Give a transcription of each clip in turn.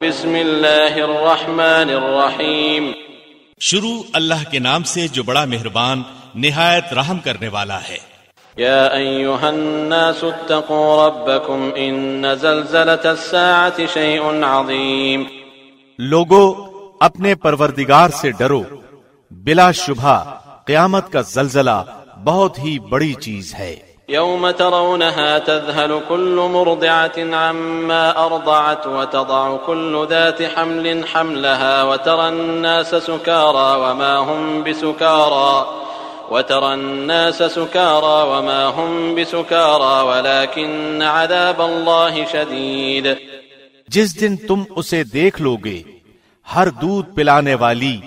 بسم اللہ الرحمن الرحیم۔ شروع اللہ کے نام سے جو بڑا مہربان نہایت رحم کرنے والا ہے۔ یا ایوہا الناس اتقوا ربکم ان زلزلت الساعة شیء عظیم۔ لوگو اپنے پروردگار سے ڈرو۔ بلا شبہ قیامت کا زلزلہ بہت ہی بڑی چیز ہے۔ يوم ترونها تذهل كل مرضعة عما أرضعت وتضع كل ذات حمل حملها وترى الناس سكارى وما هم بسكارى وترى الناس سكارى وما هم بسكارى ولكن عذاب الله شديد جس دن تم اسے دیکھ لو گے ہر دودھ پلانے والی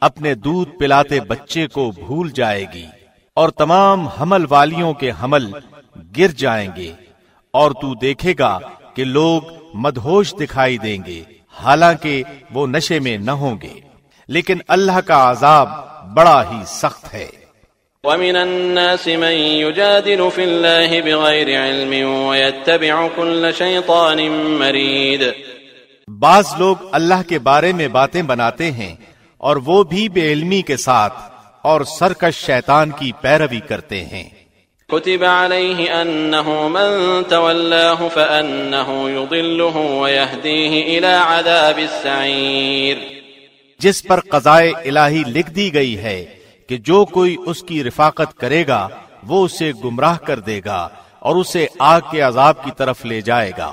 اپنے دودھ پلاتے بچے کو بھول جائے گی۔ اور تمام حمل والیوں کے حمل گر جائیں گے اور تو دیکھے گا کہ لوگ مدہوش دکھائی دیں گے حالانکہ وہ نشے میں نہ ہوں گے۔ لیکن اللہ کا عذاب بڑا ہی سخت ہے۔ ومن الناس من يجادل في الله بغير علم ويتبع كل شيطان مريد۔ بعض لوگ اللہ کے بارے میں باتیں بناتے ہیں اور وہ بھی بے علمی کے ساتھ۔ اور سرکش شیطان کی پیروی کرتے ہیں۔ كتب عليه أنه من تولاه فأنه يضله ويهديه إلى عذاب السعير جس پر قضائے الہی لکھ دی گئی ہے کہ جو کوئی اس کی رفاقت کرے گا وہ اسے گمراہ کر دے گا اور اسے آگ کے عذاب کی طرف لے جائے گا۔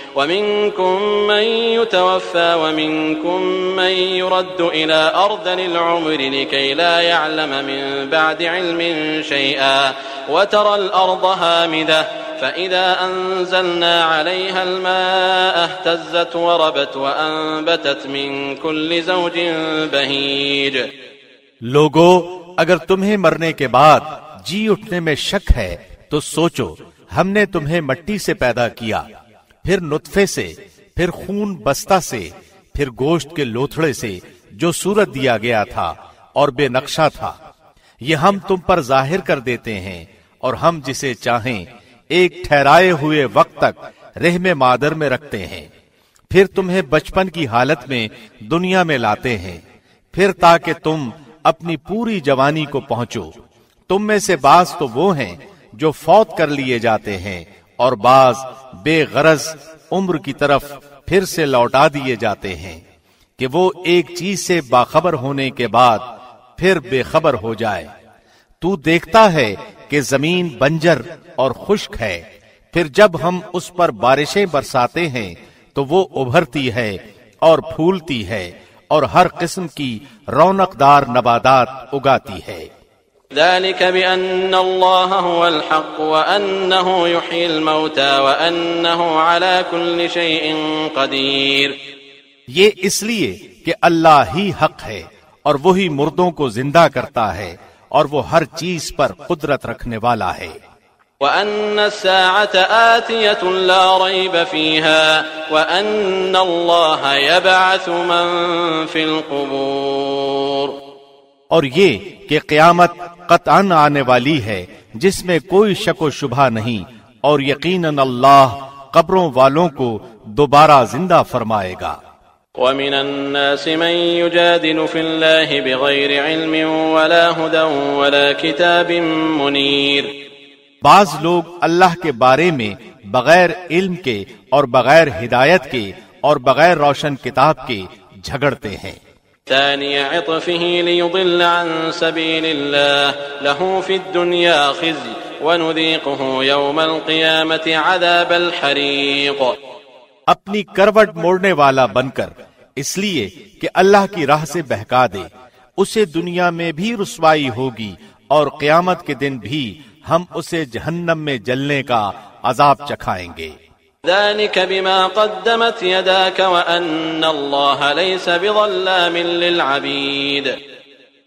ومنكم من يتوفى ومنكم من يرد إلى أرض العمر لكي لا يعلم من بعد علم شيئا وترى الأرض هامدة فإذا أنزلنا عليها الماء اهتزت وربت وأنبتت من كل زوج بهيج لوگو، اگر تمہیں مرنے کے بعد جی اٹھنے میں شک ہے، تو سوچو، ہم نے تمہیں مٹی سے پیدا کیا۔ پھر نطفے سے، پھر خون بستہ سے، پھر گوشت کے لوتھڑے سے جو صورت دیا گیا تھا اور بے نقشہ تھا۔ یہ ہم تم پر ظاہر کر دیتے ہیں اور ہم جسے چاہیں ایک ٹھہرائے ہوئے وقت تک رحم مادر میں رکھتے ہیں۔ پھر تمہیں بچپن کی حالت میں دنیا میں لاتے ہیں۔ پھر تاکہ تم اپنی پوری جوانی کو پہنچو۔ تم میں سے بعض تو وہ ہیں جو فوت کر لیے جاتے ہیں اور بعض بے غرض عمر کی طرف پھر سے لوٹا دیے جاتے ہیں کہ وہ ایک چیز سے باخبر ہونے کے بعد پھر بے خبر ہو جائے۔ تو دیکھتا ہے کہ زمین بنجر اور خشک ہے۔ پھر جب ہم اس پر بارشیں برساتے ہیں تو وہ ابھرتی ہے اور پھولتی ہے اور ہر قسم کی رونق دار نبادات اگاتی ہے۔ ذلك بأن الله هو الحق وأنه يحيي الموتى وأنه على كل شيء قدير. یہ اس لیے کہ اللہ ہی حق ہے اور وہی مردوں کو زندہ کرتا ہے اور وہ ہر چیز پر قدرت رکھنے والا ہے۔ وأن الساعة آتية لا ريب فيها وأن الله يبعث من في القبور۔ اور یہ کہ قیامت قطعا آنے والی ہے جس میں کوئی شک و شبہ نہیں اور یقیناً اللہ قبروں والوں کو دوبارہ زندہ فرمائے گا۔ ومن الناس من يجادل في الله بغير علم ولا هدى ولا كتاب منير۔ بعض لوگ اللہ کے بارے میں بغیر علم کے اور بغیر ہدایت کے اور بغیر روشن کتاب کے جھگڑتے ہیں۔ ثاني عطفه ليضل عن سبيل الله. له في الدنيا خزي ونذيقه يوم القيامة عذاب الحريق. اپنی کروٹ موڑنے والا بن کر، اس لیے کہ اللہ کی راہ سے بہکا دے، اسے دنیا میں بھی رسوائی ہوگی اور قیامت کے دن بھی ہم اسے جہنم میں جلنے کا عذاب چکھائیں گے۔ ذلك بما قدمت يداك وأن الله ليس بظلام للعبيد.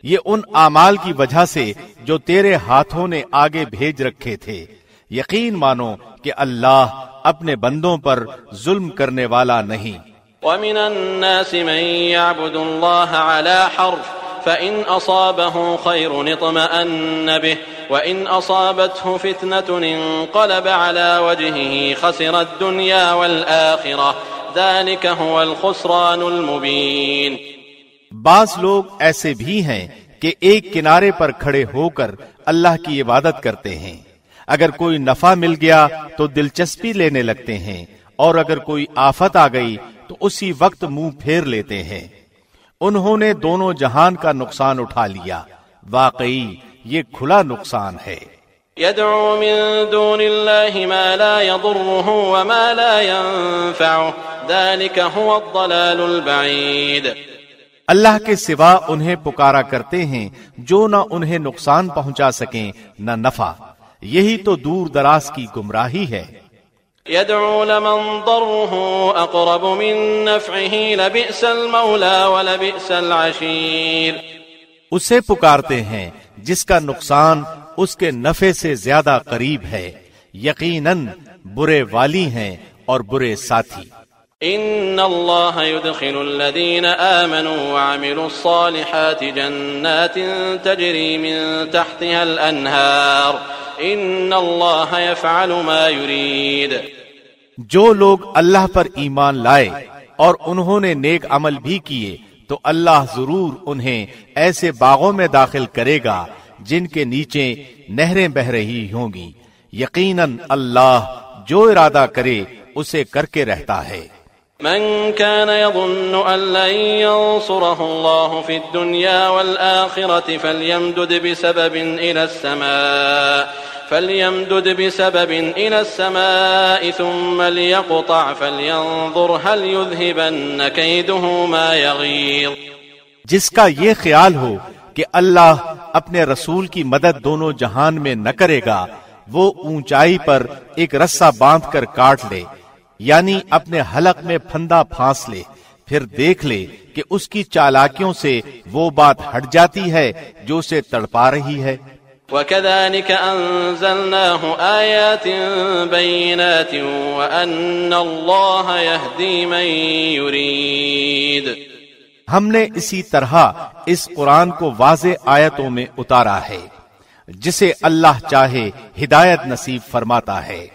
یہ ان اعمال کی وجہ سے جو تیرے ہاتھوں نے آگے بھیج رکھے تھے۔ یقین مانو کہ اللہ اپنے بندوں پر ظلم کرنے والا نہیں۔ ومن الناس من يعبد الله على حرف فإن أصابه خير اطمأن به وإن أصابته فتنة انقلب على وجهه خسر الدنيا والآخرة ذلك هو الخسران المبين بعض لوگ ایسے بھی ہیں کہ ایک کنارے پر کھڑے ہو کر اللہ کی عبادت کرتے ہیں۔ اگر کوئی نفع مل گیا تو دلچسپی لینے لگتے ہیں اور اگر کوئی آفت آ گئی تو اسی وقت منہ پھیر لیتے ہیں۔ انہوں نے دونوں جہان کا نقصان اٹھا لیا۔ واقعی یہ کھلا نقصان ہے۔ يدعو من دون الله ما لا يضره وما لا ينفعه ذلك هو الضلال البعيد اللہ کے سوا انہیں پکارا کرتے ہیں جو نہ انہیں نقصان پہنچا سکیں نہ نفع۔ یہی تو دور دراز کی گمراہی ہے۔ يدعو لمن ضره أقرب من نفعه لبئس المولى ولبئس العشير. اسے پکارتے ہیں جس کا نقصان اس کے نفع سے زیادہ قریب ہے، یقیناً برے والی ہیں اور برے ساتھی۔ ان اللہ يدخل الذين آمنوا وعملوا الصالحات جنات تجري من تحتها الانهار ان اللہ يفعل ما يريد۔ جو لوگ اللہ پر ایمان لائے اور انہوں نے نیک عمل بھی کیے، تو اللہ ضرور انہیں ایسے باغوں میں داخل کرے گا جن کے نیچے نہریں بہ رہی ہوں گی۔ یقیناً اللہ جو ارادہ کرے، اسے کر کے رہتا ہے۔ من كان يظن أن لن ينصره الله في الدنيا والآخرة فليمدد بسبب إلى السماء، فليمدد بسبب إلى السماء ثم ليقطع فلينظر هل يذهبن كيده ما يغيظ. جس کا یہ خیال ہو کہ اللہ اپنے رسول کی مدد دونوں جہان میں نہ کرے گا، وہ اونچائی پر ایک رسا باندھ کر کاٹ لے۔ یعنی اپنے حلق میں پھندا پھانس لے پھر دیکھ لے کہ اس کی چالاکیوں سے وہ بات ہٹ جاتی ہے جو اسے تڑپا رہی ہے۔ وكذلك أنزلناه آيات بينات وأن الله يهدي من يريد۔ ہم نے اسی طرح اس قرآن کو واضح آیتوں میں اتارا ہے جسے اللہ چاہے ہدایت نصیب فرماتا ہے۔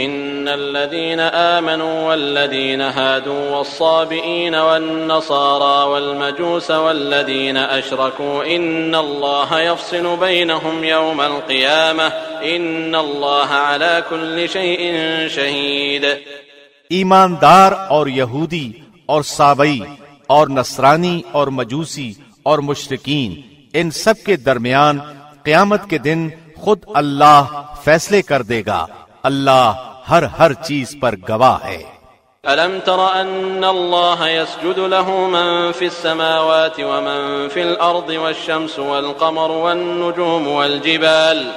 إن الذين آمنوا والذين هادوا والصابئين والنصارى والمجوس والذين أشركوا إن الله يفصل بينهم يوم القيامة إن الله على كل شيء شهيد ایماندار اور یہودی اور سابئی اور نصرانی اور مجوسی اور مشرقین ان سب کے درمیان قیامت کے دن خود اللہ فیصلے کر دے گا۔ اللہ ہر ہر چیز پر گواہ ہے۔ ألم تر أن الله يسجد له من في السماوات ومن في الأرض والشمس والقمر والنجوم والجبال،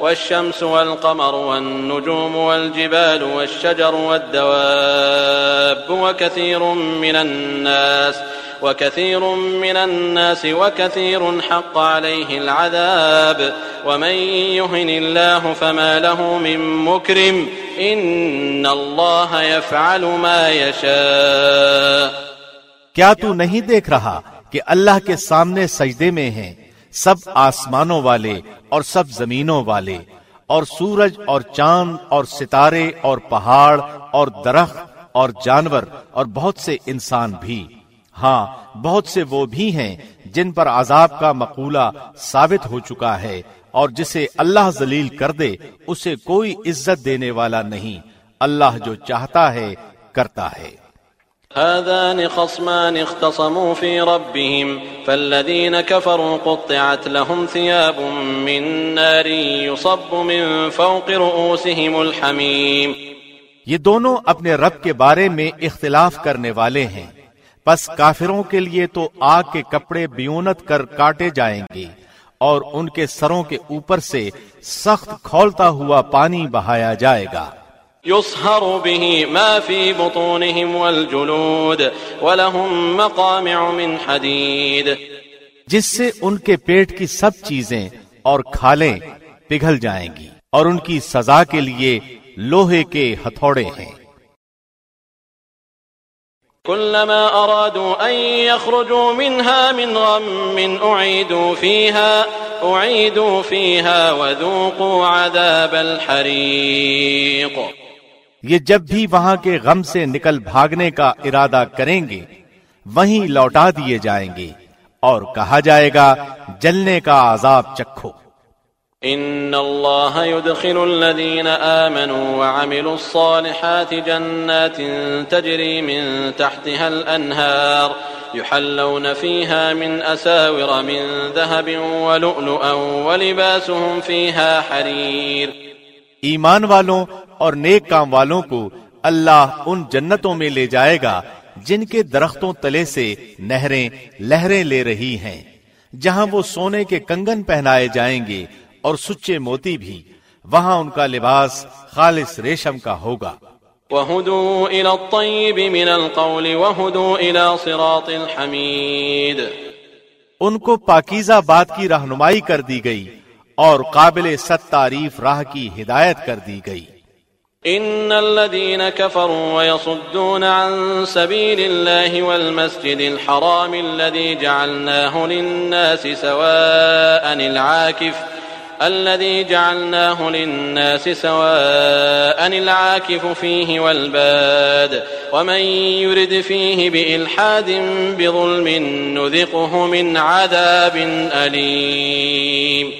والشمس والقمر والنجوم والجبال، والشجر والدواب، وكثير من الناس وكثير من الناس وكثير حق عليه العذاب ومن يهن الله فما له من مكرم إن الله يفعل ما يشاء کیا تو نہیں دیکھ رہا کہ اللہ کے سامنے سجدے میں ہیں سب آسمانوں والے اور سب زمینوں والے اور سورج اور چاند اور ستارے اور پہاڑ اور درخت اور جانور اور بہت سے انسان بھی ہاں بہت سے وہ بھی ہیں جن پر عذاب کا مقولہ ثابت ہو چکا ہے اور جسے اللہ ذلیل کر دے اسے کوئی عزت دینے والا نہیں۔ اللہ جو چاہتا ہے کرتا ہے۔ هذان خصمان اختصموا في ربهم فالذين كفروا قطعت لهم ثياب من نار يصب من فوق رؤوسهم الحميم یہ دونوں اپنے رب کے بارے میں اختلاف کرنے والے ہیں۔ پس کافروں کے لیے تو آگ کے کپڑے بیونت کر کاٹے جائیں گے اور ان کے سروں کے اوپر سے سخت کھولتا ہوا پانی بہایا جائے گا۔ يصهر به ما في بطونهم والجلود ولهم مقامع من حديد جس سے ان کے پیٹ کی سب چیزیں اور کھالیں پگھل جائیں گی اور ان کی سزا کے لیے لوہے کے ہتھوڑے ہیں۔ كلما أرادوا أن يخرجوا منها من غم أعيدوا فيها أعيدوا فيها وذوقوا عذاب الحريق. یہ جب بھی وہاں کے غم سے نکل بھاگنے کا ارادہ کریں گے، وہیں لوٹا دیے جائیں گے اور کہا جائے گا، جلنے کا عذاب چکھو۔ ان الله يدخل الذين امنوا وعملوا الصالحات جنات تجري من تحتها الانهار يحلون فيها من اساور من ذهب ولؤلؤا ولباسهم فيها حرير ایمان والوں اور نیک کام والوں کو اللہ ان جنتوں میں لے جائے گا جن کے درختوں تلے سے نہریں لہریں لے رہی ہیں جہاں وہ سونے کے کنگن پہنائے جائیں گے اور سچے موتی بھی وہاں ان کا لباس خالص ریشم کا ہوگا۔ وَهُدُوا إِلَى الطَّيِّبِ مِنَ الْقَوْلِ وَهُدُوا إِلَى صِرَاطِ الْحَمِيدِ۔ ان کو پاکیزہ بات کی رہنمائی کر دی گئی اور قابل ست تعریف راہ کی ہدایت کر دی گئی۔ ان الذين كفروا ويصدون عن سبيل الله والمسجد الحرام الذي جعلناه للناس سواء العاكف الذي جعلناه للناس سواء العاكف فيه والباد ومن يرد فيه بإلحاد بظلم نذقه من عذاب أليم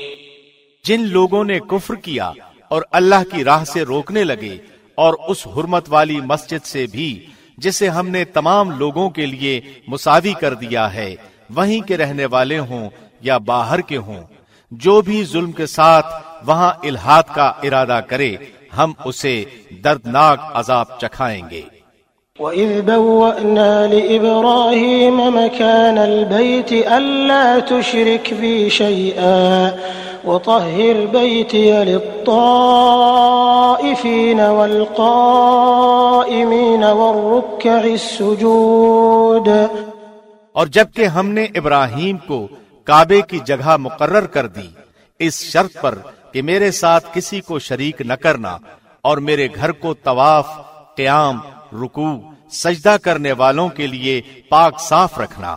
جن لوگوں نے کفر کیا اور اللہ کی راہ سے روکنے لگے اور اس حرمت والی مسجد سے بھی، جسے ہم نے تمام لوگوں کے لیے مساوی کر دیا ہے، وہیں کے رہنے والے ہوں یا باہر کے ہوں۔ جو بھی ظلم کے ساتھ وہاں الہاد کا ارادہ کرے ہم اسے دردناک عذاب چکھائیں گے۔ وَإِذْ بَوَّأْنَا لِإِبْرَاهِيمَ مَكَانَ الْبَيْتِ أَلَّا تُشْرِكْ بِي شَيْئًا وَطَهِّرْ بَيْتِيَ لِلطَّائِفِينَ وَالْقَائِمِينَ وَالرُّكَّعِ السُّجُودِ۔ اور جبکہ ہم نے ابراہیم کو کعبے کی جگہ مقرر کر دی۔ اس شرط پر کہ میرے ساتھ کسی کو شریک نہ کرنا اور میرے گھر کو طواف، قیام، رکوع، سجدہ کرنے والوں کے لیے پاک صاف رکھنا۔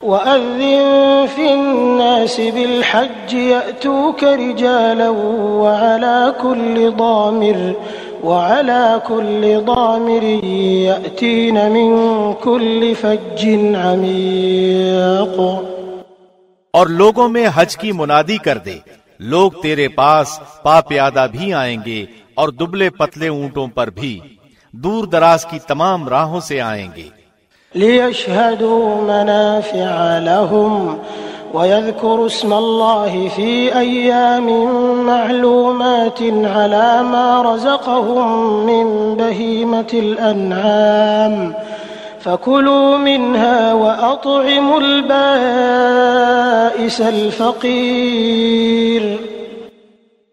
وَأَذِّن فِي النَّاسِ بِالْحَجِّ يَأْتُوكَ رِجَالًا وَعَلَى كُلِّ ضَامِرٍ وعلى كل ضامر يأتين من كل فج عميق۔ اور لوگوں میں حج کی منادی کر دے۔ لوگ تیرے پاس پا پیادہ بھی آئیں گے اور دبلے پتلے اونٹوں پر بھی۔ دور دراز کی تمام راہوں سے آئیں گے۔ لِيَشْهَدُوا مَنَافِعَ لَهُمْ وَيَذْكُرُوا اسْمَ اللَّهِ فِي أَيَّامٍ مَعْلُومَاتٍ عَلَى مَا رَزَقَهُم مِّن بَهِيمَةِ الْأَنْعَامِ فَكُلُوا مِنْهَا وَأَطْعِمُوا الْبَائِسَ الْفَقِيرِ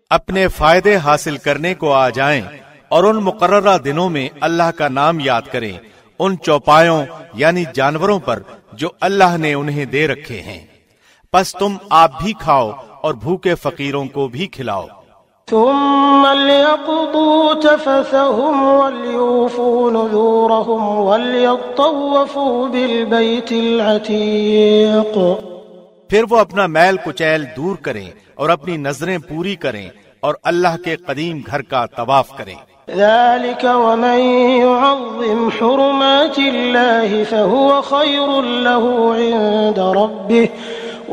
اپنے فائدے حاصل کرنے کو آ جائیں اور ان مقررہ دنوں میں اللہ کا نام یاد کریں، ان چوپایوں یعنی جانوروں پر جو اللہ نے انہیں دے رکھے ہیں۔ پس تم آپ بھی کھاؤ اور بھوکے فقیروں کو بھی کھلاؤ۔ ثم ليقضوا تفثهم وليوفوا نذورهم وليطوفوا بالبيت العتيق. پھر وہ اپنا میل کچیل دور کریں اور اپنی نظریں پوری کریں اور اللہ کے قدیم گھر کا طواف کریں۔ ذلك ومن يعظم حرمات الله فهو خير له عند ربه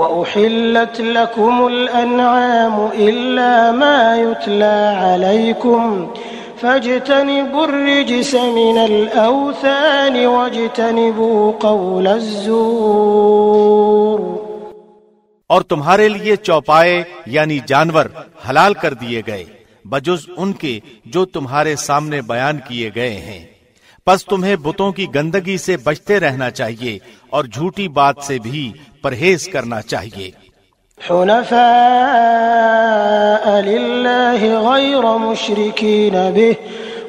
وأحلت لكم الأنعام إلا ما يتلى عليكم فاجتنبوا الرجس من الأوثان واجتنبوا قول الزور. اور تمہارے لیے چوپائے یعنی جانور حلال کر دیے گئے، بجز ان کے جو تمہارے سامنے بیان کیے گئے ہیں۔ پس تمہیں بتوں کی گندگی سے بچتے رہنا چاہیے اور جھوٹی بات سے بھی پرہیز کرنا چاہیے۔ حنفاء لله غير مشركين به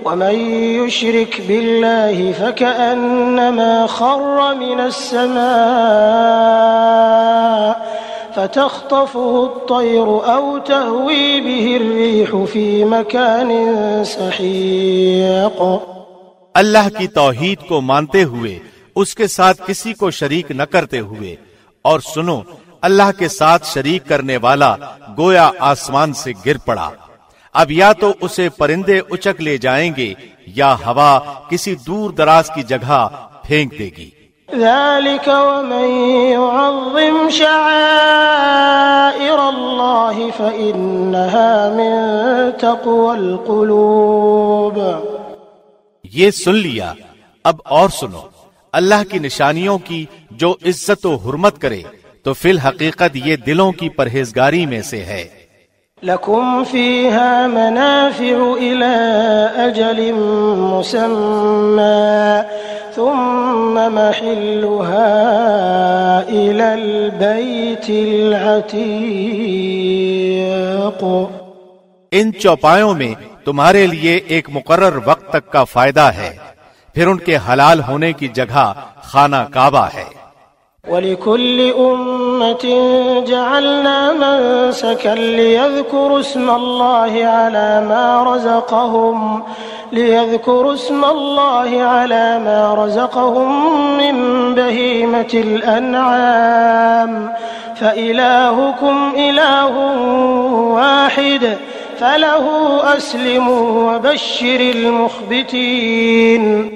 ومن يشرك بالله فكأنما خر من السماء فتخطفه الطير أو تهوي به الريح في مكان سحيق اللہ کی توحید کو مانتے ہوئے، اس کے ساتھ کسی کو شریک نہ کرتے ہوئے۔ اور سنو، اللہ کے ساتھ شریک کرنے والا گویا آسمان سے گر پڑا۔ اب یا تو اسے پرندے اچک لے جائیں گے، یا ہوا کسی دور دراز کی جگہ پھینک دے گی۔ ذلك ومن يعظم شعائر الله فإنها من تقوى القلوب۔ یہ سن لیا۔ اب اور سنو۔ اللہ کی نشانیوں کی جو عزت و حرمت کرے تو فی الحقیقت یہ دلوں کی پرہیزگاری میں سے ہے۔ لكم فيها منافع إلى أجل مسمى ثم محلها إلى البيت العتيق ان چوپایوں میں تمہارے لیے ایک مقرر وقت تک کا فائدہ ہے۔ پھر ان کے حلال ہونے کی جگہ خانہ کعبہ ہے۔ ولكل أمة جعلنا منسكا ليذكروا اسم الله على ما رزقهم، ليذكروا اسم الله على ما رزقهم من بهيمة الأنعام، فإلهكم إله واحد. فله أسلموا وبشر المخبتين۔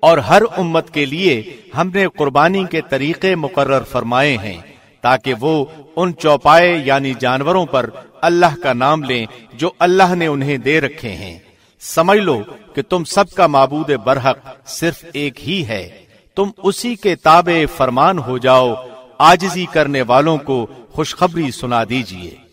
اور ہر امت کے لیے ہم نے قربانی کے طریقے مقرر فرمائے ہیں تاکہ وہ ان چوپائے یعنی جانوروں پر اللہ کا نام لیں جو اللہ نے انہیں دے رکھے ہیں۔ سمجھ لو کہ تم سب کا معبود برحق صرف ایک ہی ہے۔ تم اسی کے تابع فرمان ہو جاؤ آجزی کرنے والوں کو خوشخبری سنا دیجیے۔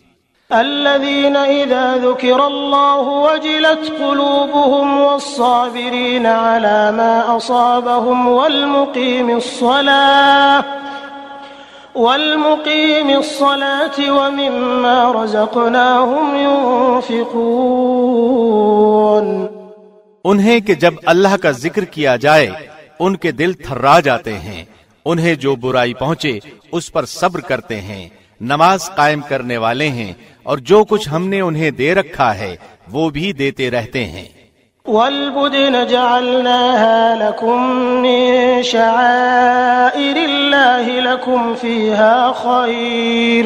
الذين إذا ذكر الله وجلت قلوبهم والصابرين على ما أصابهم والمقيم الصلاة والمقيم الصلاة ومما رزقناهم ينفقون انہیں کہ جب اللہ کا ذکر کیا جائے، ان کے دل تھرا جاتے ہیں۔ انہیں جو برائی پہنچے، اس پر صبر کرتے ہیں۔ نماز قائم کرنے والے ہیں۔ اور جو کچھ ہم نے انہیں دے رکھا ہے، وہ بھی دیتے رہتے ہیں۔ والبدن جعلناها لكم من شعائر الله لكم فيها خير،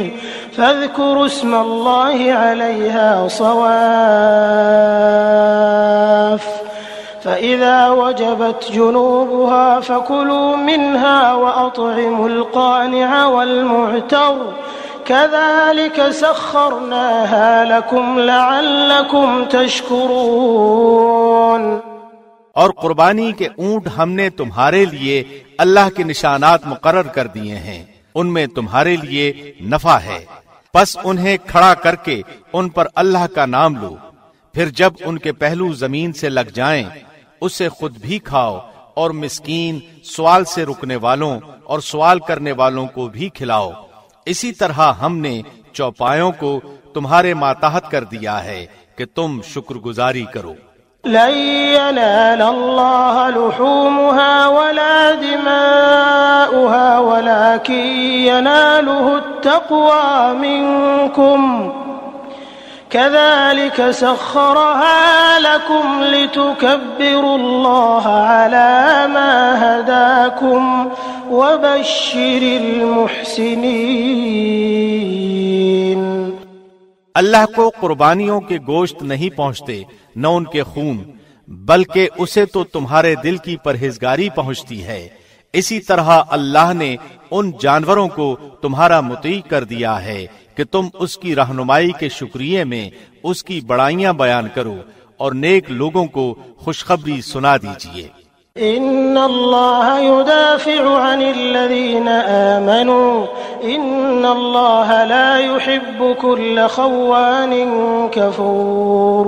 فاذكروا اسم الله عليها صواف، فإذا وجبت جنوبها فكلوا منها وأطعموا القانع والمعتر كذلك سخرناها لكم لعلكم تشكرون. اور قربانی کے اونٹ ہم نے تمہارے لیے اللہ کے نشانات مقرر کر دیے ہیں، ان میں تمہارے لیے نفع ہے۔ پس انہیں کھڑا کر کے ان پر اللہ کا نام لو۔ پھر جب ان کے پہلو زمین سے لگ جائیں، اسے خود بھی کھاؤ اور مسکین سوال سے رکنے والوں اور سوال کرنے والوں کو بھی کھلاؤ۔ اسی طرح ہم نے چوپایوں کو تمہارے ماتحت کر دیا ہے کہ تم شکر گزاری کرو۔ لن ينال الله لحومها ولا دماؤها ولكن يناله التقوى منكم كذلك سخرها لكم لتكبروا الله على ما هداكم وبشر المحسنين. اللہ کو قربانیوں کے گوشت نہیں پہنچتے، نہ ان کے خون، بلکہ اسے تو تمہارے دل کی پرہیزگاری پہنچتی ہے۔ اسی طرح اللہ نے ان جانوروں کو تمہارا متعی کر دیا ہے کہ تم اس کی رہنمائی کے شکریہ میں اس کی بڑائیاں بیان کرو اور نیک لوگوں کو خوشخبری سنا دیجیے ان اللہ يدافع عن الذين آمنوا. ان اللہ لا يحب كل خوان كفور.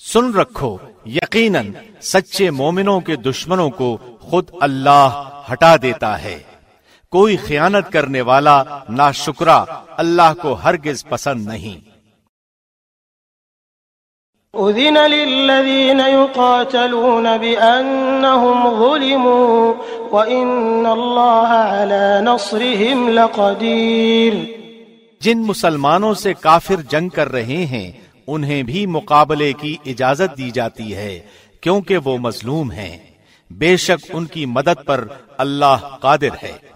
سن رکھو، یقیناً سچے مومنوں کے دشمنوں کو خود اللہ ہٹا دیتا ہے۔ کوئی خیانت کرنے والا نا شکرا اللہ کو ہرگز پسند نہیں۔ أذن للذين يقاتلون بأنهم ظلموا وإن الله على نصرهم لقدير. جن مسلمانوں سے کافر جنگ کر رہے ہیں، انہیں بھی مقابلے کی اجازت دی جاتی ہے، کیونکہ وہ مظلوم ہیں۔ بے شک ان کی مدد پر اللہ قادر ہے۔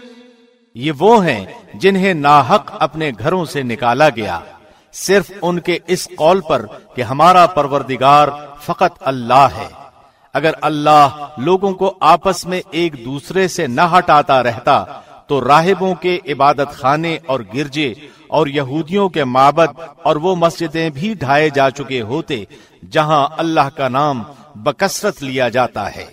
یہ وہ ہیں جنہیں ناحق اپنے گھروں سے نکالا گیا۔ صرف ان کے اس قول پر کہ ہمارا پروردگار فقط اللہ ہے۔ اگر اللہ لوگوں کو آپس میں ایک دوسرے سے نہ ہٹاتا رہتا، تو راہبوں کے عبادت خانے اور گرجے اور یہودیوں کے معبد اور وہ مسجدیں بھی ڈھائے جا چکے ہوتے، جہاں اللہ کا نام بکثرت لیا جاتا ہے۔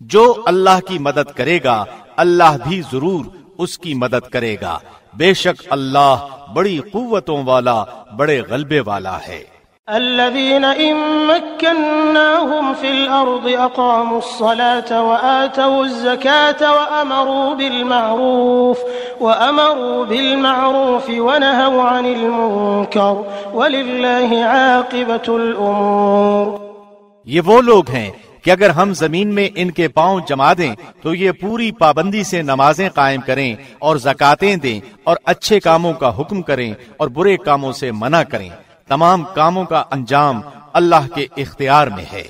جو اللہ کی مدد کرے گا، اللہ بھی ضرور اس کی مدد کرے گا۔ بے شک اللہ بڑی قوتوں والا بڑے غلبے والا ہے۔ الذين إن مكناهم في الأرض أقاموا الصلاة وآتوا الزكاة وأمروا بالمعروف وأمروا بالمعروف ونهوا عن المنكر ولله عاقبة الأمور۔ یہ وہ لوگ ہیں کہ اگر ہم زمین میں ان کے پاؤں جما دیں تو یہ پوری پابندی سے نمازیں قائم کریں اور زکاتیں دیں اور اچھے کاموں کا حکم کریں اور برے کاموں سے منع کریں۔ تمام کاموں کا انجام اللہ کے اختیار میں ہے۔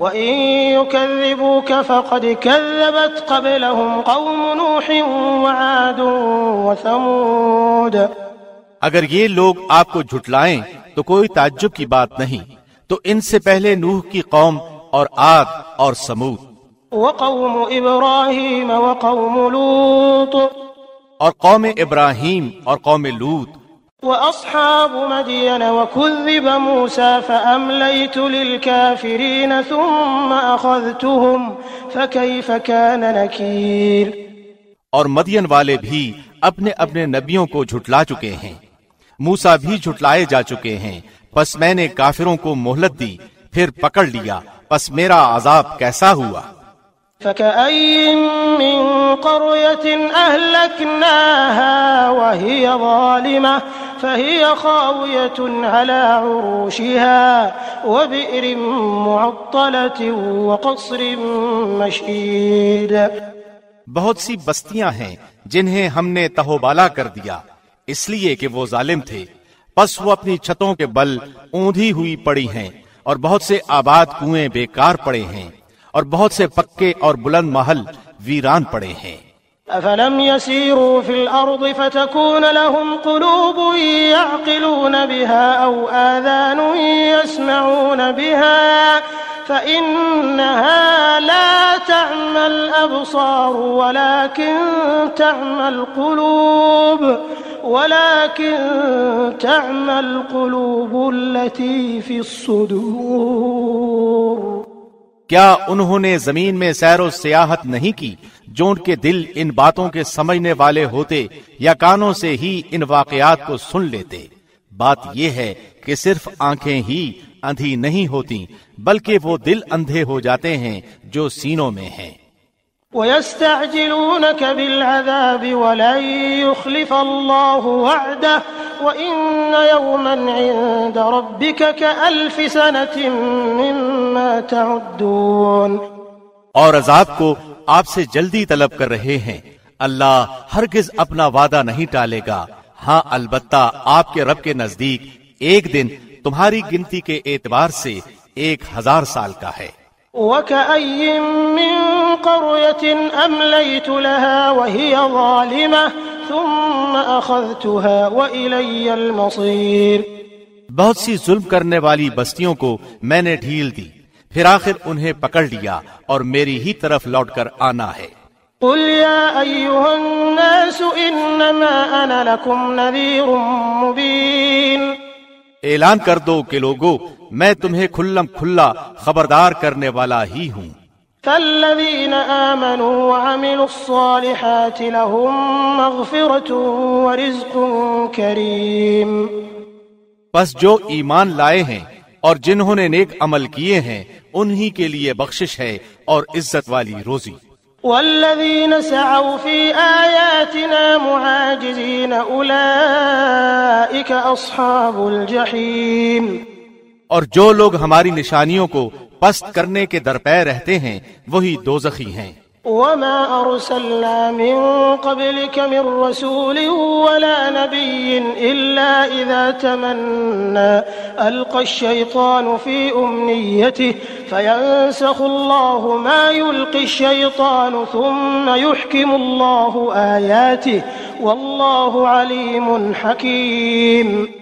وَإِن يُكَذِّبُوكَ فَقَدْ كَذَّبَتْ قَبْلَهُمْ قَوْمُ نُوحٍ وَعَادٌ وَثَمُودَ۔ اگر یہ لوگ آپ کو جھٹلائیں تو کوئی تعجب کی بات نہیں۔ تو ان سے پہلے نوح کی قوم اور عاد اور سمود۔ وقوم ابراہیم وقوم لوط. اور قوم ابراہیم اور قوم لوط۔ وأصحاب مدين وكذب موسى فأمليت للكافرين ثم أخذتهم فكيف كان نكير اور مدین والے بھی اپنے اپنے نبیوں کو جھٹلا چکے ہیں۔ موسا بھی جھٹلائے جا چکے ہیں۔ پس میں نے کافروں کو مہلت دی پھر پکڑ لیا۔ پس میرا عذاب کیسا ہوا؟ فكأين من قرية أهلكناها وهي ظالمة فهي خاوية على عروشها وبئر معطلة وقصر مشيد بہت سی بستیاں ہیں جنہیں ہم نے تہو بالا کر دیا اس لیے کہ وہ ظالم تھے۔ پس وہ اپنی چھتوں کے بل اوندھی ہوئی پڑی ہیں۔ اور بہت سے آباد کنویں بیکار پڑے ہیں اور بہت سے پکے اور بلند محل ویران پڑے ہیں۔ افلم يسيروا في الارض فتكون لهم قلوب يعقلون بها او اذان يسمعون بها فانها لا تعمى الابصار ولكن تعمى القلوب ولكن تعمى القلوب التي في الصدور. کیا انہوں نے زمین میں سیر و سیاحت نہیں کی جو ان کے دل ان باتوں کے سمجھنے والے ہوتے یا کانوں سے ہی ان واقعات کو سن لیتے؟ بات یہ ہے کہ صرف آنکھیں ہی اندھی نہیں ہوتی بلکہ وہ دل اندھے ہو جاتے ہیں جو سینوں میں ہیں۔ ويستعجلونك بالعذاب ولن يخلف الله وعده وإن يوما عند ربك كألف سنة مما تعدون اور عذاب کو آپ سے جلدی طلب کر رہے ہیں۔ اللہ ہرگز اپنا وعدہ نہیں ٹالے گا۔ ہاں البتہ آپ کے رب کے نزدیک ایک دن تمہاری گنتی کے اعتبار سے ایک ہزار سال کا ہے۔ وكأي من قرية أمليت لها وهي ظالمة ثم أخذتها وإلي المصير بہت سی ظلم کرنے والی بستیوں کو میں نے ڈھیل دی پھر آخر انہیں پکڑ لیا اور میری ہی طرف لوٹ کر آنا ہے۔ قل يا أيها الناس إنما أنا لكم نذير مبين اعلان کر دو کہ لوگو میں تمہیں کھلم کھلا خبردار کرنے والا ہی ہوں۔ فالذين آمنوا وعملوا الصالحات لهم مغفرة ورزق كريم بس جو ایمان لائے ہیں اور جنہوں نے نیک عمل کیے ہیں انہی کے لیے بخشش ہے اور عزت والی روزی۔ والذين سعوا في آياتنا معاجزين أولئك أصحاب الجحيم اور جو لوگ ہماری نشانیوں کو پست کرنے کے درپے رہتے ہیں، وہی دوزخی ہیں۔ وما أرسلنا من قبلك من رسول ولا نبي إلا إذا تمنى ألقى الشيطان في أمنيته فينسخ الله ما يلقي الشيطان ثم يحكم الله آياته والله عليم حكيم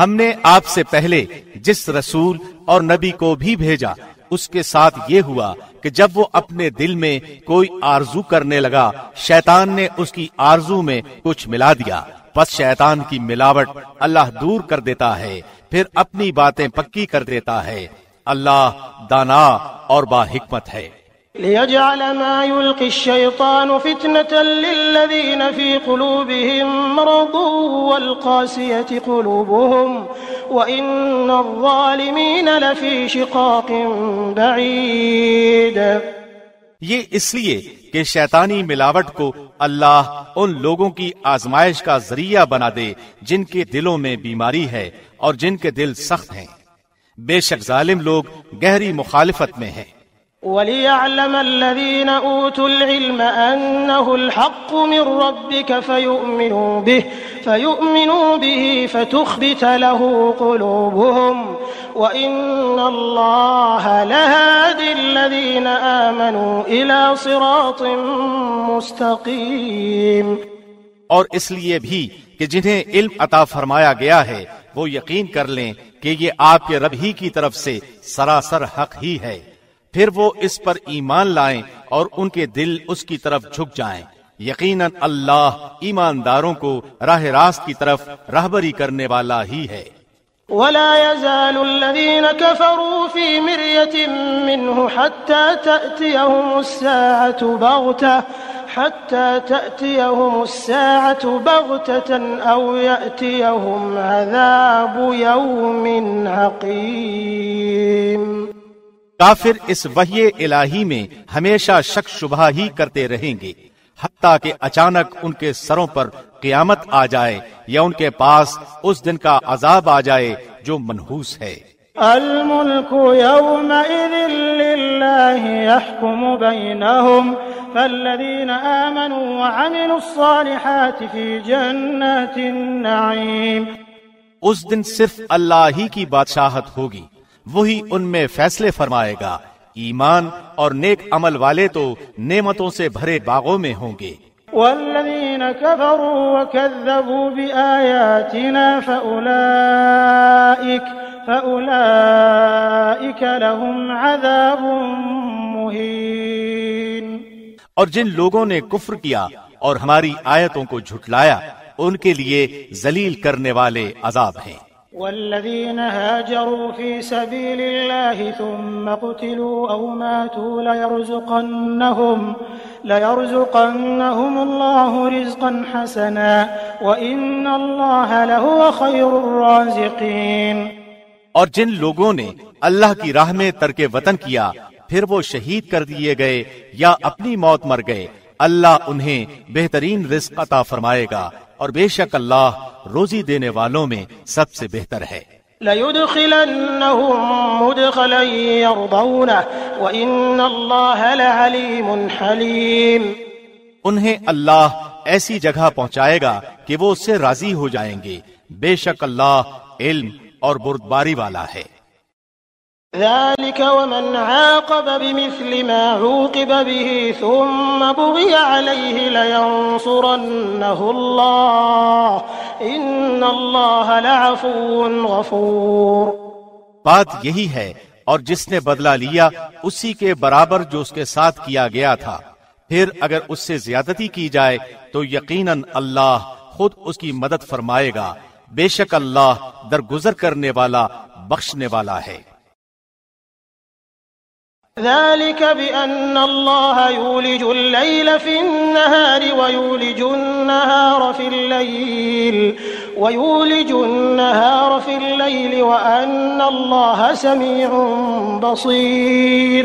ہم نے آپ سے پہلے جس رسول اور نبی کو بھی بھیجا، اس کے ساتھ یہ ہوا کہ جب وہ اپنے دل میں کوئی آرزو کرنے لگا، شیطان نے اس کی آرزو میں کچھ ملا دیا۔ پس شیطان کی ملاوٹ اللہ دور کر دیتا ہے، پھر اپنی باتیں پکی کر دیتا ہے۔ اللہ دانا اور با حکمت ہے۔ ليجعل ما يلقي الشيطان فتنة للذين في قلوبهم مرض والقاسية قلوبهم وإن الظالمين لفي شقاق بعيد. یہ اس لیے کہ شیطانی ملاوٹ کو اللہ ان لوگوں کی آزمائش کا ذریعہ بنا دے جن کے دلوں میں بیماری ہے اور جن کے دل سخت ہیں۔ بے شک ظالم لوگ گہری مخالفت میں ہیں۔ وليعلم الذين أوتوا العلم أنه الحق من ربك فيؤمنوا به فيؤمنوا به، فتخبت له قلوبهم. وإن الله لهادي الذين آمنوا إلى صراط مستقيم. اور اس لیے بھی کہ جنہیں علم عطا فرمایا گیا ہے، وہ یقین کر لیں کہ یہ آپ کے رب ہی کی طرف سے سراسر حق ہی ہے۔ پھر وہ اس پر ایمان لائیں اور ان کے دل اس کی طرف جھک جائیں۔ یقیناً اللہ ایمانداروں کو راہ راست کی طرف رہبری کرنے والا ہی ہے۔ ولا يزال الذين كفروا في مرية منه حتى تأتيهم الساعة بغتة، حتى تأتيهم الساعة بغتة أو يأتيهم عذاب يوم عقيم کافر اس وحی الہی میں ہمیشہ شک شبہ ہی کرتے رہیں گے حتیٰ کہ اچانک ان کے سروں پر قیامت آ جائے یا ان کے پاس اس دن کا عذاب آ جائے جو منحوس ہے۔ الملك يومئذ لله يحكم بينهم فالذين آمنوا وعملوا الصالحات في جنات النعيم اس دن صرف اللہ ہی کی بادشاہت ہوگی۔ وہی ان میں فیصلے فرمائے گا۔ ایمان اور نیک عمل والے تو نعمتوں سے بھرے باغوں میں ہوں گے۔ والذين كفروا وكذبوا بآياتنا فأولئك فأولئك لهم عذاب مهين اور جن لوگوں نے کفر کیا اور ہماری آیتوں کو جھٹلایا ان کے لیے ذلیل کرنے والے عذاب ہیں۔ والذين هاجروا في سبيل الله ثم قتلوا أو ماتوا ليرزقنهم, ليرزقنهم الله رزقا حسنا وإن الله لهو خير الرازقين. اور جن لوگوں نے اللہ کی راہ میں ترک وطن کیا پھر وہ شہید کر دیے گئے یا اپنی موت مر گئے اللہ انہیں بہترین رزق عطا فرمائے گا۔ اور بے شک اللہ روزی دینے والوں میں سب سے بہتر ہے۔ لَيُدْخِلَنَّهُمْ مُدْخَلًا يَرْضَوْنَهُ وَإِنَّ اللَّهَ لَعَلِيمٌ حَلِيمٌ۔ انہیں اللہ ایسی جگہ پہنچائے گا کہ وہ اس سے راضی ہو جائیں گے۔ بے شک اللہ علم اور بردباری والا ہے۔ ذلك ومن عاقب بمثل ما عوقب به ثم بغي عليه لينصرنه الله. إن الله لعفو غفور. بات یہی ہے، اور جس نے بدلہ لیا، اسی کے برابر جو اس کے ساتھ کیا گیا تھا۔ پھر اگر اس سے زیادتی کی جائے، تو یقیناً اللہ خود اس کی مدد فرمائے گا۔ بے شک اللہ درگزر کرنے والا، بخشنے والا ہے۔ ذلك بأن الله يولج الليل في النهار ويولج النهار في الليل، ويولج النهار في الليل وأن الله سميع بصير.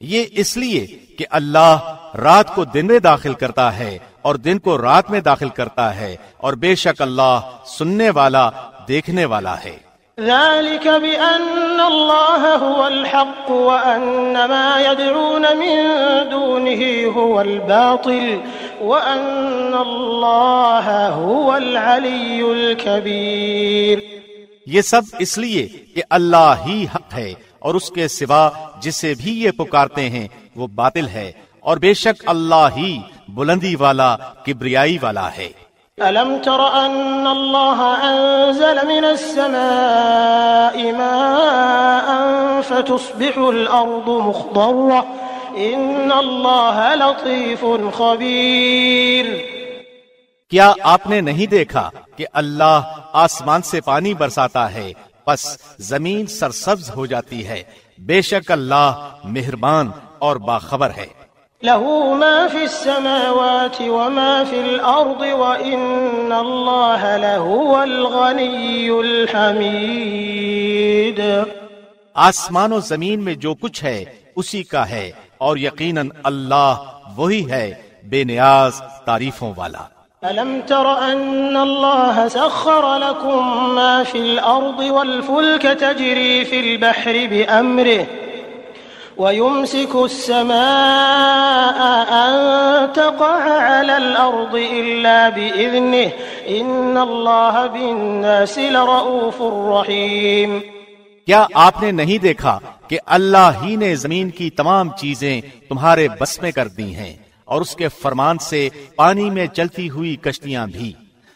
یہ اس لیے کہ اللہ رات کو دن میں داخل کرتا ہے اور دن کو رات میں داخل کرتا ہے اور بے شک اللہ سننے والا، دیکھنے والا ہے۔ ذلك بأن الله هو الحق وأن ما يدعون من دونه هو الباطل وأن الله هو العلي الكبير. یہ سب اس لیے کہ اللہ ہی حق ہے اور اس کے سوا جسے بھی یہ پکارتے ہیں وہ باطل ہے اور بے شک اللہ ہی بلندی والا، کبریائی والا ہے۔ ألم تر أن الله أنزل من السماء ماء فتصبح الأرض مخضرة؟ إن الله لطيف خبير. کیا آپ نے نہیں دیکھا کہ اللہ آسمان سے پانی برساتا ہے، پس زمین سرسبز ہو جاتی ہے؟ بے شک اللہ مہربان اور باخبر ہے۔ له ما في السماوات وما في الأرض وإن الله لهو الغني الحميد. آسمان و زمین میں جو کچھ ہے اسی کا ہے اور یقیناً اللہ وہی ہے بے نیاز تعریفوں والا۔ ألم تر أن الله سخر لكم ما في الأرض والفلك تجري في البحر بأمره ويمسك السماء أن تقع على الأرض إلا بإذنه. إن الله بالناس لرؤوف رحيم. کیا آپ نے نہیں دیکھا کہ اللہ ہی نے زمین کی تمام چیزیں تمہارے بس میں کر دی ہیں اور اس کے فرمان سے پانی میں چلتی ہوئی کشتیاں بھی؟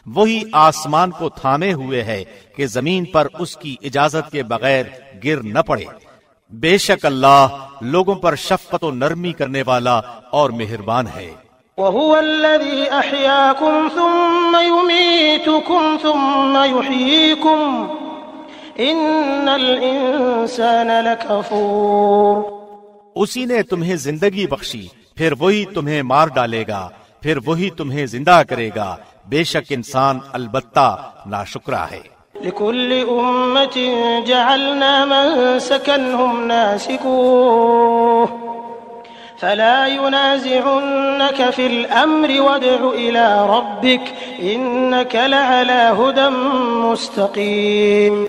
وہی آسمان کو تھامے ہوئے ہے کہ زمین پر اس کی اجازت کے بغیر گر نہ پڑے۔ بے شک اللہ لوگوں پر شفقت و نرمی کرنے والا اور مہربان ہے۔ وهو الذي أحياكم ثم يميتكم ثم يحييكم إن الإنسان لكفور۔ اسی نے تمہیں زندگی بخشی پھر وہی تمہیں مار ڈالے گا پھر وہی تمہیں زندہ کرے گا۔ بے شک انسان البتہ ناشکرا ہے۔ لكل أمة جعلنا من سكنهم ناسكوه. فلا ينازعنك في الأمر وادع إلى ربك إنك لعلى هدى مستقيم.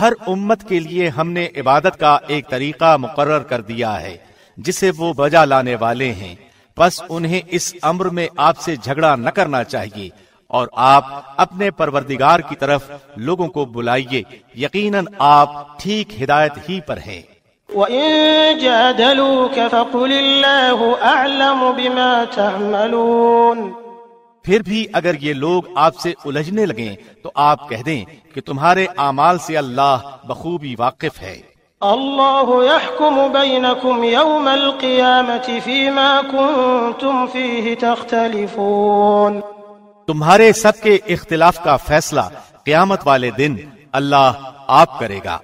ہر امت کے لیے ہم نے عبادت کا ایک طریقہ مقرر کر دیا ہے، جسے وہ بجا لانے والے ہیں۔ بس انہیں اس امر میں آپ سے جھگڑا نہ کرنا چاہیے۔ اور آپ اپنے پروردگار کی طرف لوگوں کو بلائیے یقیناً آپ ٹھیک ہدایت ہی پر ہیں۔ وَإِن جَادَلُوكَ فَقُلِ اللَّهُ أَعْلَمُ بِمَا تَعْمَلُونَ۔ پھر بھی اگر یہ لوگ آپ سے الجھنے لگیں تو آپ کہہ دیں کہ تمہارے اعمال سے اللہ بخوبی واقف ہے۔ اللہ يحكم بينكم يوم القيامة فيما كنتم فيه تختلفون۔ تمہارے سب کے اختلاف کا فیصلہ قیامت والے دن اللہ آپ کرے گا۔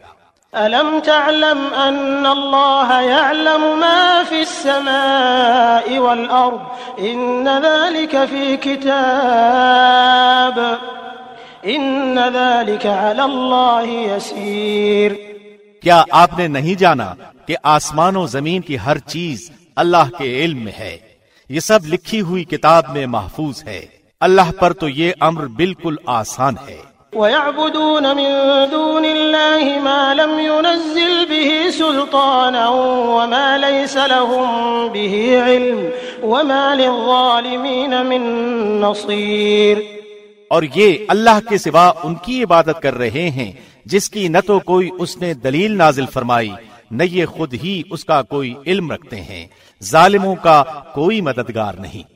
ألم تعلم أن الله يعلم ما في السماء والأرض؟ إن ذلك في كتاب. إن ذلك على الله يسير. کیا آپ نے نہیں جانا کہ آسمان و زمین کی ہر چیز اللہ کے علم میں ہے؟ یہ سب لکھی ہوئی کتاب میں محفوظ ہے۔ اللہ پر تو یہ امر بالکل آسان ہے۔ ويعبدون من دون الله ما لم ينزل به سلطانا وما ليس لهم به علم وما للظالمين من نصير۔ اور یہ اللہ کے سوا ان کی عبادت کر رہے ہیں جس کی نہ تو کوئی اس نے دلیل نازل فرمائی نہ یہ خود ہی اس کا کوئی علم رکھتے ہیں۔ ظالموں کا کوئی مددگار نہیں۔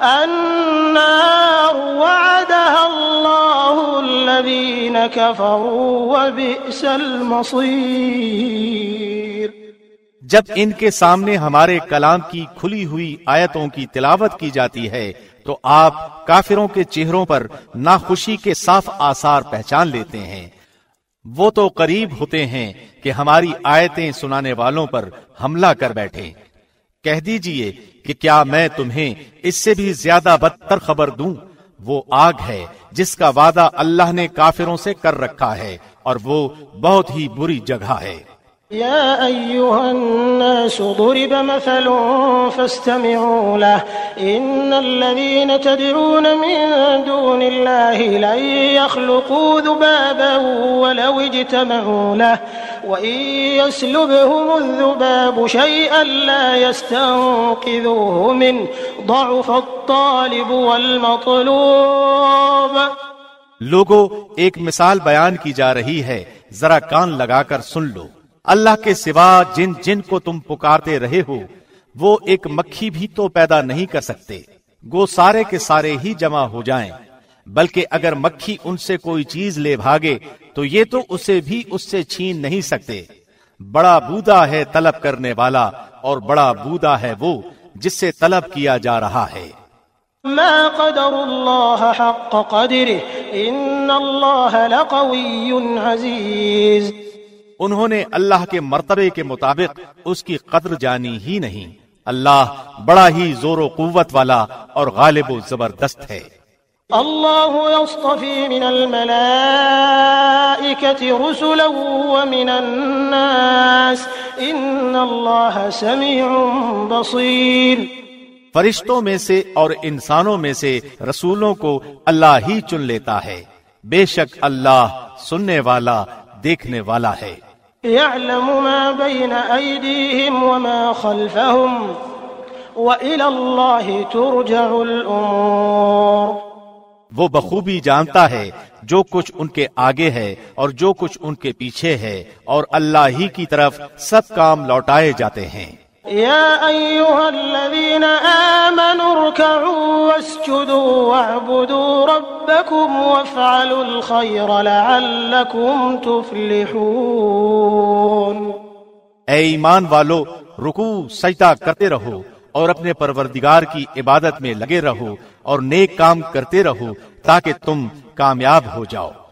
النار وعدها الله الذين كفروا وبئس المصير. جب ان کے سامنے ہمارے کلام کی کھلی ہوئی آیتوں کی تلاوت کی جاتی ہے، تو آپ کافروں کے چہروں پر ناخوشی کے صاف آثار پہچان لیتے ہیں۔ وہ تو قریب ہوتے ہیں کہ ہماری آیتیں سنانے والوں پر حملہ کر بیٹھے کہہ دیجیے کہ کیا میں تمہیں اس سے بھی زیادہ بدتر خبر دوں؟ وہ آگ ہے جس کا وعدہ اللہ نے کافروں سے کر رکھا ہے اور وہ بہت ہی بری جگہ ہے۔ يا أيها الناس ضرب مثل فاستمعوا له. إن الذين تدعون من دون الله لن يخلقوا ذبابا ولو اجتمعوا له. وإن يسلبهم الذباب شيئا لا يستنقذوه منه ضعف الطالب والمطلوب. لوگو، ایک مثال بیان کی جا رہی ہے. ذرا کان لگا کر سن لو. اللہ کے سوا جن جن کو تم پکارتے رہے ہو، وہ ایک مکھی بھی تو پیدا نہیں کر سکتے۔ گو سارے کے سارے ہی جمع ہو جائیں۔ بلکہ اگر مکھی ان سے کوئی چیز لے بھاگے، تو یہ تو اسے بھی اس سے چھین نہیں سکتے۔ بڑا بودا ہے طلب کرنے والا، اور بڑا بودا ہے وہ جس سے طلب کیا جا رہا ہے۔ ما قدر اللہ حق ان اللہ لقوی عزیز انہوں نے اللہ کے مرتبے کے مطابق اس کی قدر جانی ہی نہیں۔ اللہ بڑا ہی زور و قوت والا اور غالب و زبردست ہے۔ اللہ يصطفی من رسلا ومن الناس۔ ان اللہ سمیع بصیر۔ فرشتوں میں سے اور انسانوں میں سے رسولوں کو اللہ ہی چن لیتا ہے۔ بے شک اللہ سننے والا دیکھنے والا ہے۔ يعلم ما بين أيديهم وما خلفهم وإلى الله ترجع الأمور وہ بخوبی جانتا ہے جو کچھ ان کے آگے ہے اور جو کچھ ان کے پیچھے ہے اور اللہ ہی کی طرف سب کام لوٹائے جاتے ہیں۔ يا أيها الذين آمنوا اركعوا واسجدوا واعبدوا ربكم وافعلوا الخير لعلكم تفلحون. اے ایمان والو، رکوع، سجدہ کرتے رہو اور اپنے پروردگار کی عبادت میں لگے رہو اور نیک کام کرتے رہو تاکہ تم کامیاب ہو جاؤ۔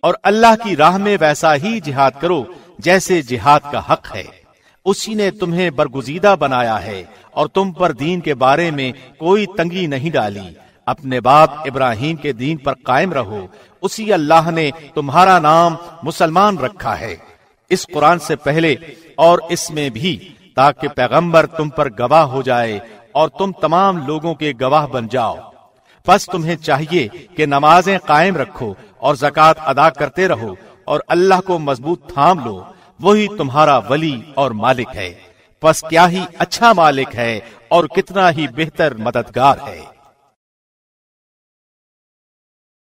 اور اللہ کی راہ میں ویسا ہی جہاد کرو جیسے جہاد کا حق ہے۔ اسی نے تمہیں برگزیدہ بنایا ہے اور تم پر دین کے بارے میں کوئی تنگی نہیں ڈالی۔ اپنے باپ ابراہیم کے دین پر قائم رہو۔ اسی اللہ نے تمہارا نام مسلمان رکھا ہے۔ اس قرآن سے پہلے اور اس میں بھی تاکہ پیغمبر تم پر گواہ ہو جائے اور تم تمام لوگوں کے گواہ بن جاؤ۔ بس تمہیں چاہیے کہ نمازیں قائم رکھو اور زکوٰۃ ادا کرتے رہو اور اللہ کو مضبوط تھام لو، وہی تمہارا ولی اور مالک ہے۔ پس کیا ہی اچھا مالک ہے اور کتنا ہی بہتر مددگار ہے۔